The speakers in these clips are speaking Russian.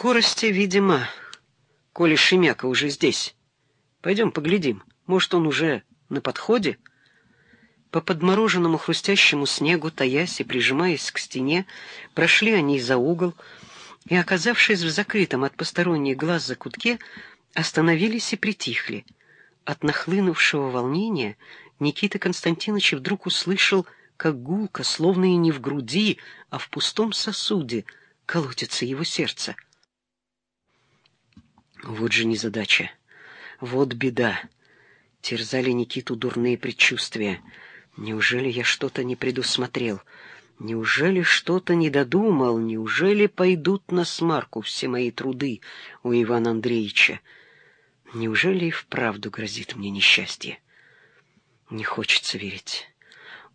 скорости, видимо, коли Шемяка уже здесь. Пойдем поглядим, может, он уже на подходе?» По подмороженному хрустящему снегу, таясь и прижимаясь к стене, прошли они за угол и, оказавшись в закрытом от посторонних глаз закутке, остановились и притихли. От нахлынувшего волнения Никита Константинович вдруг услышал, как гулко, словно и не в груди, а в пустом сосуде, колотится его сердце. Вот же незадача, вот беда. Терзали Никиту дурные предчувствия — Неужели я что-то не предусмотрел? Неужели что-то не додумал? Неужели пойдут на смарку все мои труды у Ивана Андреевича? Неужели и вправду грозит мне несчастье? Не хочется верить.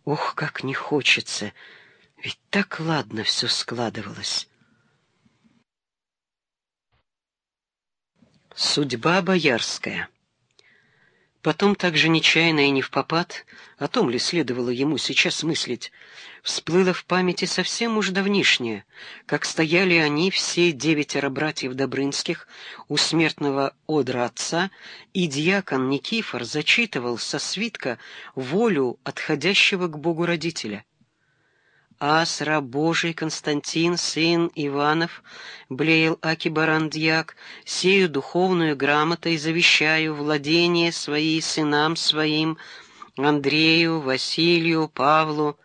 Ох, как не хочется! Ведь так ладно все складывалось. Судьба боярская. Потом также нечаянно и не в попад, о том ли следовало ему сейчас мыслить, всплыло в памяти совсем уж давнишнее, как стояли они, все девятеро братьев Добрынских, у смертного одра отца, и дьякон Никифор зачитывал со свитка волю отходящего к Богу родителя — Ас, раб Божий Константин, сын Иванов, блеял Аки Барандьяк, сею духовную грамотой завещаю владение свои сынам своим, Андрею, Василию, Павлу,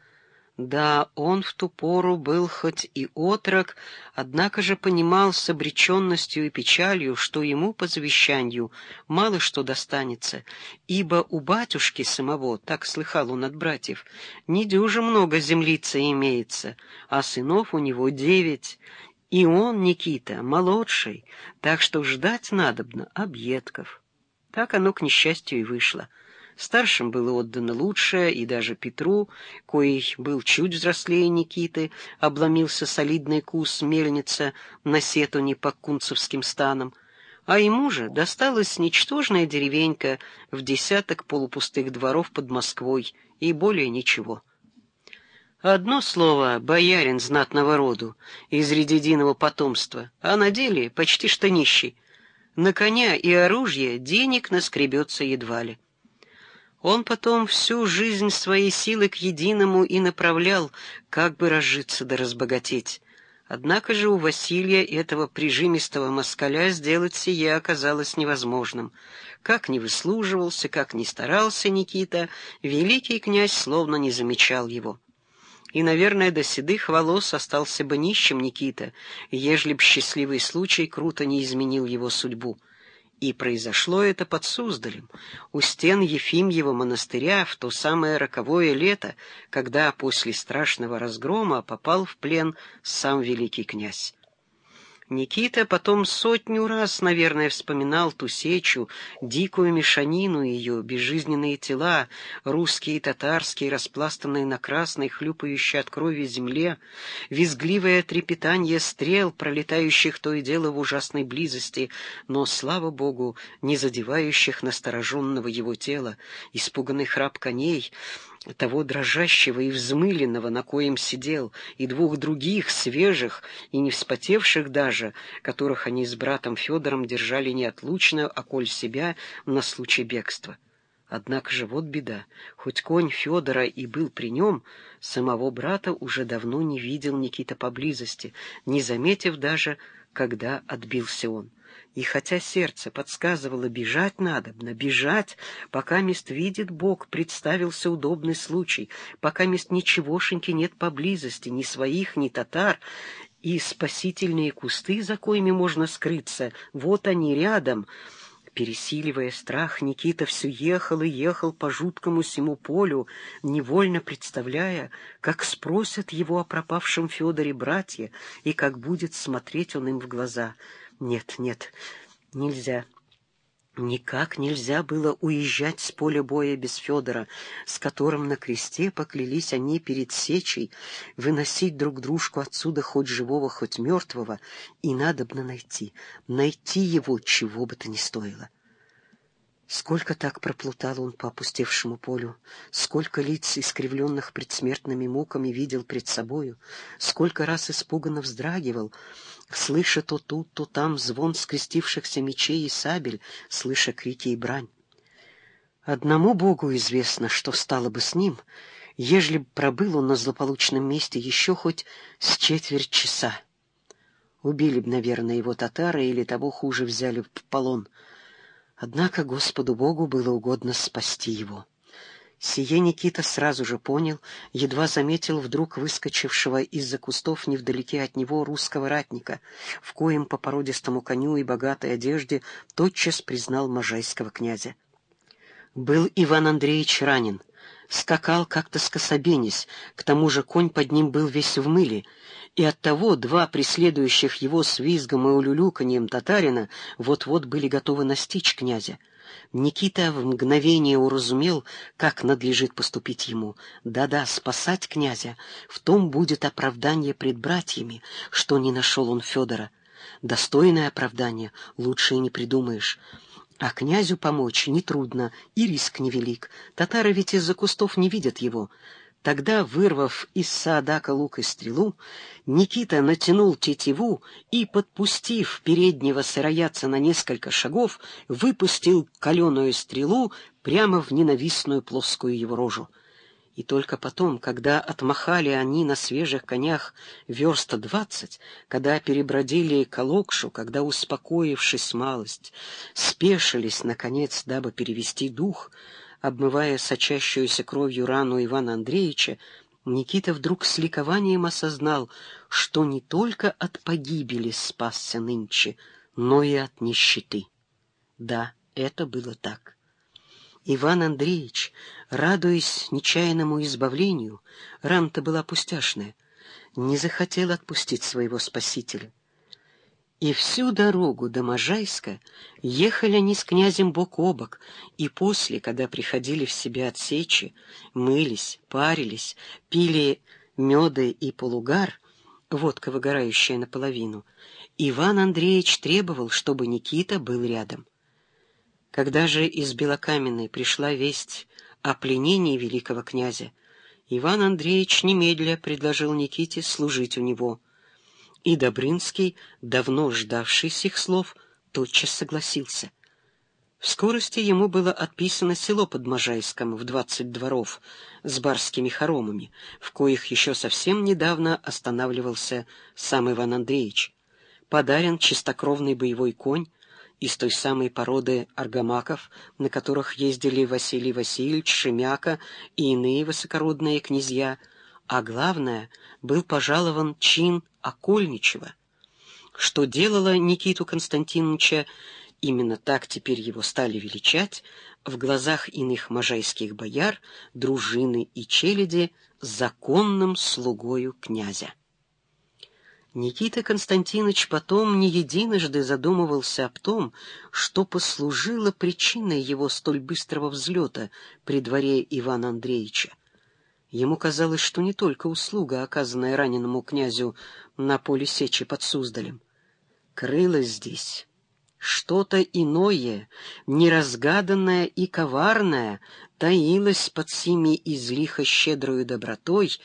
да, он в ту пору был хоть и отрок, однако же понимал с обреченностью и печалью, что ему по завещанию мало что достанется, ибо у батюшки самого, так слыхал он от братьев, не дюже много землицы имеется, а сынов у него девять, и он, Никита, молодший, так что ждать надобно объедков. Так оно, к несчастью, и вышло. Старшим было отдано лучшее, и даже Петру, коей был чуть взрослее Никиты, обломился солидный кус мельница на сетуне по кунцевским станам, а ему же досталась ничтожная деревенька в десяток полупустых дворов под Москвой, и более ничего. Одно слово «боярин знатного роду» из редединого потомства, а на деле почти что нищий. На коня и оружие денег наскребется едва ли. Он потом всю жизнь своей силы к единому и направлял, как бы разжиться да разбогатеть. Однако же у Василия этого прижимистого москаля сделать сие оказалось невозможным. Как ни выслуживался, как ни старался Никита, великий князь словно не замечал его. И, наверное, до седых волос остался бы нищим Никита, ежели б счастливый случай круто не изменил его судьбу. И произошло это под Суздалем, у стен Ефимьего монастыря в то самое роковое лето, когда после страшного разгрома попал в плен сам великий князь. Никита потом сотню раз, наверное, вспоминал ту сечу, дикую мешанину ее, безжизненные тела, русские и татарские, распластанные на красной, хлюпающей от крови земле, визгливое трепетание стрел, пролетающих то и дело в ужасной близости, но, слава богу, не задевающих настороженного его тела, испуганный храп коней — того дрожащего и взмыленного, на коем сидел, и двух других, свежих и не вспотевших даже, которых они с братом Федором держали неотлучно, околь себя на случай бегства. Однако же вот беда, хоть конь Федора и был при нем, самого брата уже давно не видел Никита поблизости, не заметив даже, когда отбился он. И хотя сердце подсказывало бежать надобно, бежать, пока мест видит Бог, представился удобный случай, пока мест ничегошеньки нет поблизости, ни своих, ни татар, и спасительные кусты, за коими можно скрыться, вот они рядом. Пересиливая страх, Никита все ехал и ехал по жуткому сему полю, невольно представляя, как спросят его о пропавшем Федоре братья и как будет смотреть он им в глаза — нет, нет, нельзя. Никак нельзя было уезжать с поля боя без Федора, с которым на кресте поклялись они перед сечей выносить друг дружку отсюда хоть живого, хоть мертвого, и надобно найти, найти его, чего бы то ни стоило. Сколько так проплутал он по опустевшему полю, сколько лиц, искривленных предсмертными муками, видел пред собою, сколько раз испуганно вздрагивал, слыша то тут, то там звон скрестившихся мечей и сабель, слыша крики и брань. Одному Богу известно, что стало бы с ним, ежели б пробыл он на злополучном месте еще хоть с четверть часа. Убили б, наверное, его татары или того хуже взяли в полон — Однако Господу Богу было угодно спасти его. Сие Никита сразу же понял, едва заметил вдруг выскочившего из-за кустов невдалеке от него русского ратника, в коем по породистому коню и богатой одежде тотчас признал можайского князя. Был Иван Андреевич ранен, скакал как-то скособенясь, к тому же конь под ним был весь в мыле, и оттого два преследующих его с визгом и улюлюканьем татарина вот-вот были готовы настичь князя. Никита в мгновение уразумел, как надлежит поступить ему. Да-да, спасать князя, в том будет оправдание пред братьями, что не нашел он Федора. Достойное оправдание, лучше и не придумаешь. А князю помочь нетрудно, и риск невелик. Татары ведь из-за кустов не видят его. Тогда, вырвав из саадака лук и стрелу, Никита натянул тетиву и, подпустив переднего сыроядца на несколько шагов, выпустил каленую стрелу прямо в ненавистную плоскую его рожу. И только потом, когда отмахали они на свежих конях верста двадцать, когда перебродили Калокшу, когда, успокоившись малость, спешились, наконец, дабы перевести дух, обмывая сочащуюся кровью рану Ивана Андреевича, Никита вдруг с ликованием осознал, что не только от погибели спасся нынче, но и от нищеты. Да, это было так. Иван Андреевич, радуясь нечаянному избавлению, рана-то была пустяшная, не захотел отпустить своего спасителя. И всю дорогу до Можайска ехали они с князем бок о бок, и после, когда приходили в себя от сечи, мылись, парились, пили меды и полугар, водка выгорающая наполовину, Иван Андреевич требовал, чтобы Никита был рядом. Когда же из Белокаменной пришла весть о пленении великого князя, Иван Андреевич немедля предложил Никите служить у него. И Добрынский, давно ждавший сих слов, тотчас согласился. В скорости ему было отписано село под Можайском в двадцать дворов с барскими хоромами, в коих еще совсем недавно останавливался сам Иван Андреевич. Подарен чистокровный боевой конь, из той самой породы аргамаков, на которых ездили Василий Васильевич, Шемяка и иные высокородные князья, а главное, был пожалован чин Окольничева, что делало Никиту Константиновича, именно так теперь его стали величать, в глазах иных можайских бояр, дружины и челяди, законным слугою князя. Никита Константинович потом не единожды задумывался об том, что послужило причиной его столь быстрого взлета при дворе Ивана Андреевича. Ему казалось, что не только услуга, оказанная раненому князю на поле сечи под Суздалем. Крылось здесь что-то иное, неразгаданное и коварное, таилось под сими излихо щедрою добротой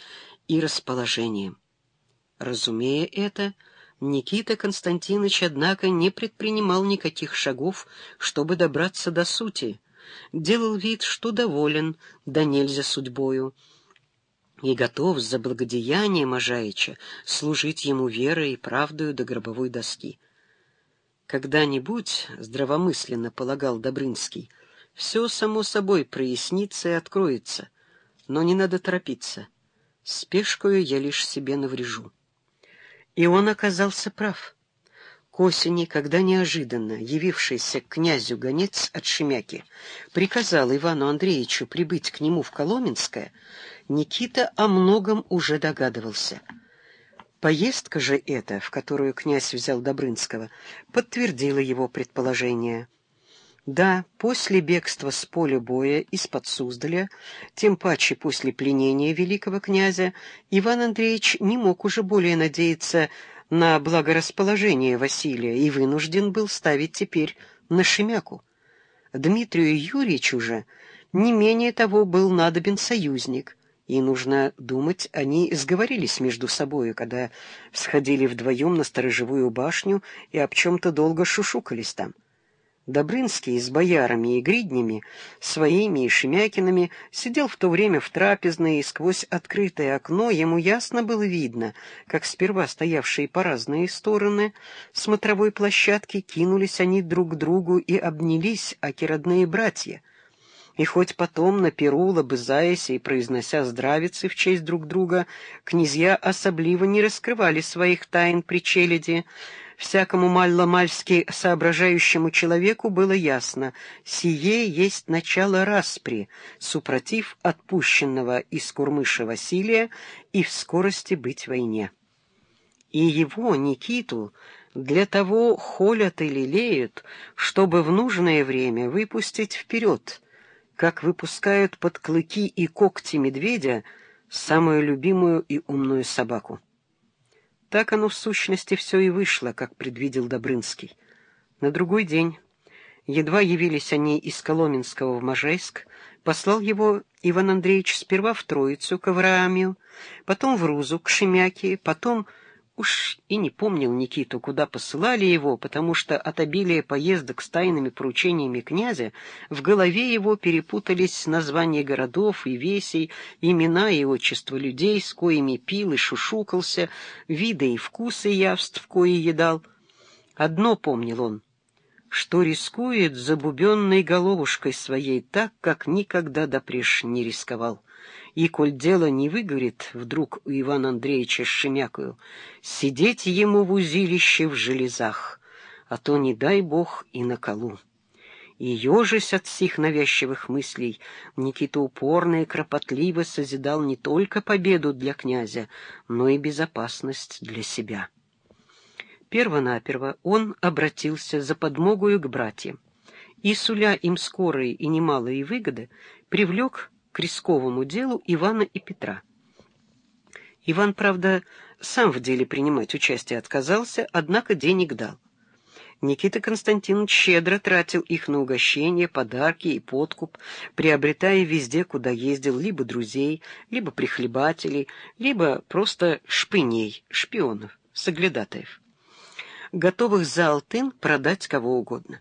и расположением. Разумея это, Никита Константинович, однако, не предпринимал никаких шагов, чтобы добраться до сути. Делал вид, что доволен, да нельзя судьбою, и готов за благодеяние Можаича служить ему верой и правдою до гробовой доски. Когда-нибудь, здравомысленно полагал Добрынский, все само собой прояснится и откроется, но не надо торопиться. Спешкою я лишь себе наврежу. И он оказался прав. К осени, когда неожиданно явившийся к князю гонец от Шемяки приказал Ивану Андреевичу прибыть к нему в Коломенское, Никита о многом уже догадывался. Поездка же эта, в которую князь взял Добрынского, подтвердила его предположение. Да, после бегства с поля боя из-под Суздаля, тем паче после пленения великого князя, Иван Андреевич не мог уже более надеяться на благорасположение Василия и вынужден был ставить теперь на Шемяку. Дмитрию Юрьевичу же не менее того был надобен союзник, и, нужно думать, они сговорились между собою, когда сходили вдвоем на сторожевую башню и об чем-то долго шушукались там. Добрынский с боярами и гриднями, своими и Шемякинами, сидел в то время в трапезной, и сквозь открытое окно ему ясно было видно, как сперва стоявшие по разные стороны смотровой площадки кинулись они друг к другу и обнялись, аки родные братья. И хоть потом на перу, лобызаясь и произнося здравицы в честь друг друга, князья особливо не раскрывали своих тайн при челяди, всякому мальломальски соображающему человеку было ясно, сие есть начало распри, супротив отпущенного из Курмыша Василия и в скорости быть войне. И его, Никиту, для того холят и лелеют, чтобы в нужное время выпустить вперед, как выпускают под клыки и когти медведя самую любимую и умную собаку. Так оно в сущности все и вышло, как предвидел Добрынский. На другой день, едва явились они из Коломенского в Можайск, послал его Иван Андреевич сперва в Троицу к Авраамию, потом в Рузу к Шемяке, потом Уж и не помнил Никиту, куда посылали его, потому что от обилия поездок с тайными поручениями князя в голове его перепутались названия городов и весей, имена и отчества людей, с коими пил и шушукался, виды и вкусы явств, кои едал. Одно помнил он, что рискует забубенной головушкой своей так, как никогда допреж не рисковал. И, коль дело не выгорит вдруг у Ивана Андреевича с Шемякою, сидеть ему в узилище в железах, а то, не дай бог, и на колу. И, ежась от сих навязчивых мыслей, Никита упорно и кропотливо созидал не только победу для князя, но и безопасность для себя. Первонаперво он обратился за подмогою к братьям и, суля им скорые и немалые выгоды, привлек к рисковому делу Ивана и Петра. Иван, правда, сам в деле принимать участие отказался, однако денег дал. Никита Константинович щедро тратил их на угощения, подарки и подкуп, приобретая везде, куда ездил, либо друзей, либо прихлебателей, либо просто шпыней, шпионов, соглядатаев, готовых за алтын продать кого угодно.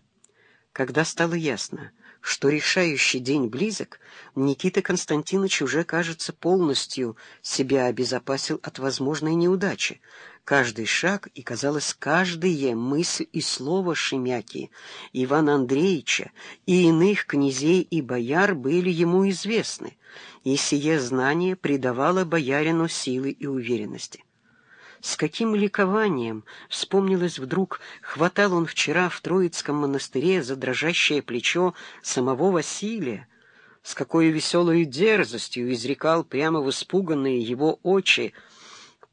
Когда стало ясно, что решающий день близок, Никита Константинович уже, кажется, полностью себя обезопасил от возможной неудачи. Каждый шаг и, казалось, каждая мысль и слово Шемяки, Ивана Андреевича и иных князей и бояр были ему известны, и сие знание придавало боярину силы и уверенности. С каким ликованием, вспомнилось вдруг, хватал он вчера в Троицком монастыре за дрожащее плечо самого Василия, с какой веселой дерзостью изрекал прямо в испуганные его очи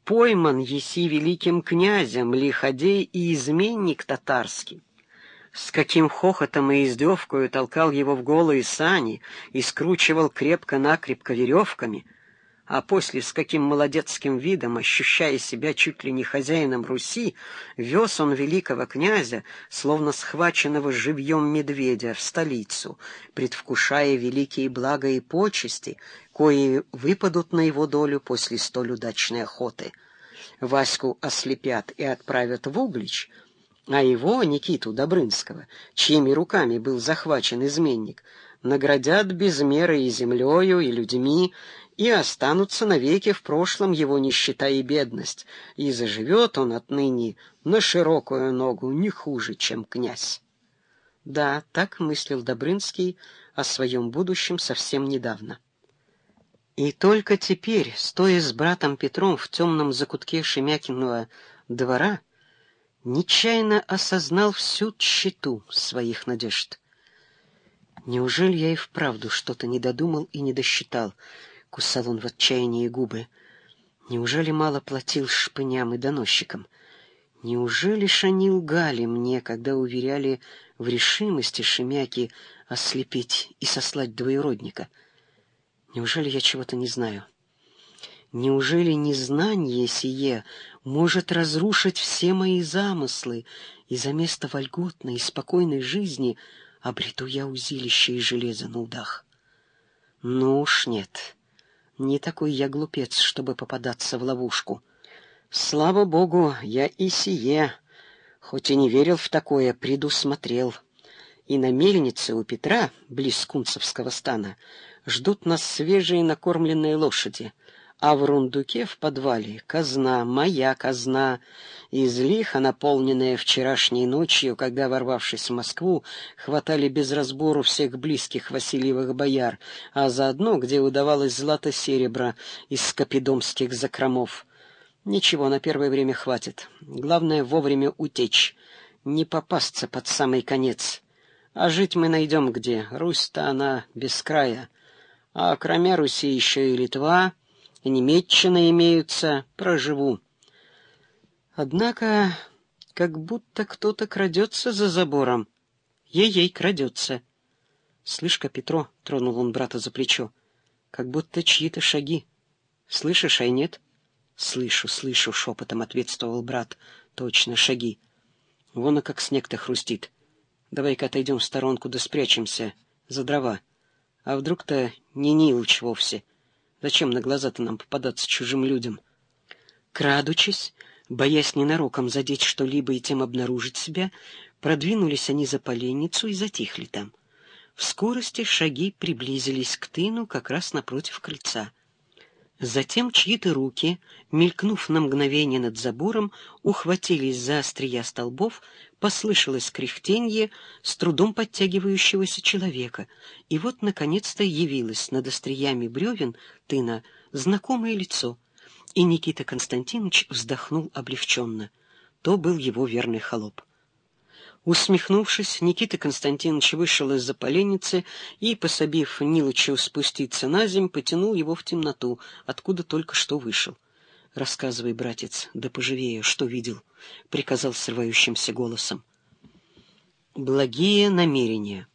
«Пойман еси великим князем, лиходей и изменник татарский». С каким хохотом и издевкою толкал его в голые сани и скручивал крепко-накрепко веревками — а после с каким молодецким видом, ощущая себя чуть ли не хозяином Руси, вез он великого князя, словно схваченного живьем медведя, в столицу, предвкушая великие блага и почести, кои выпадут на его долю после столь удачной охоты. Ваську ослепят и отправят в Углич, а его, Никиту Добрынского, чьими руками был захвачен изменник, наградят без меры и землею, и людьми, и останутся навеки в прошлом его нищета и бедность, и заживет он отныне на широкую ногу не хуже, чем князь. Да, так мыслил Добрынский о своем будущем совсем недавно. И только теперь, стоя с братом Петром в темном закутке Шемякиного двора, нечаянно осознал всю тщету своих надежд. Неужели я и вправду что-то не додумал и не досчитал, Кусал он в отчаянии губы. Неужели мало платил шпыням и доносчикам? Неужели ж они лгали мне, когда уверяли в решимости Шемяки ослепить и сослать двоюродника? Неужели я чего-то не знаю? Неужели незнание сие может разрушить все мои замыслы, и за место вольготной и спокойной жизни обрету я узилище и железо на удах. Ну уж нет, не такой я глупец, чтобы попадаться в ловушку. Слава богу, я и сие, хоть и не верил в такое, предусмотрел. И на мельнице у Петра, близ Кунцевского стана, ждут нас свежие накормленные лошади — а в рундуке в подвале казна, моя казна, излиха наполненная вчерашней ночью, когда, ворвавшись в Москву, хватали без разбору всех близких Васильевых бояр, а заодно, где удавалось злато-серебро из скопидомских закромов. Ничего, на первое время хватит. Главное — вовремя утечь, не попасться под самый конец. А жить мы найдем где, Русь-то она без края. А кроме Руси еще и Литва — и Немеччина имеются, проживу. Однако, как будто кто-то крадется за забором. Ей-ей крадется. Слышь-ка, Петро, — тронул он брата за плечо, — как будто чьи-то шаги. Слышишь, а нет? Слышу, слышу, — шепотом ответствовал брат. Точно, шаги. Вон, а как снег-то хрустит. Давай-ка отойдем в сторонку да спрячемся за дрова. А вдруг-то не Нилыч вовсе — Зачем на глаза-то нам попадаться чужим людям? Крадучись, боясь ненароком задеть что-либо и тем обнаружить себя, продвинулись они за поленницу и затихли там. В скорости шаги приблизились к тыну как раз напротив крыльца — Затем чьи-то руки, мелькнув на мгновение над забором, ухватились за острия столбов, послышалось кряхтенье с трудом подтягивающегося человека, и вот, наконец-то, явилось над остриями бревен тына знакомое лицо, и Никита Константинович вздохнул облегченно. То был его верный холоп. Усмехнувшись, Никита Константинович вышел из-за поленницы и, пособив Нилычу спуститься на земь, потянул его в темноту, откуда только что вышел. — Рассказывай, братец, да поживее, что видел, — приказал срывающимся голосом. Благие намерения.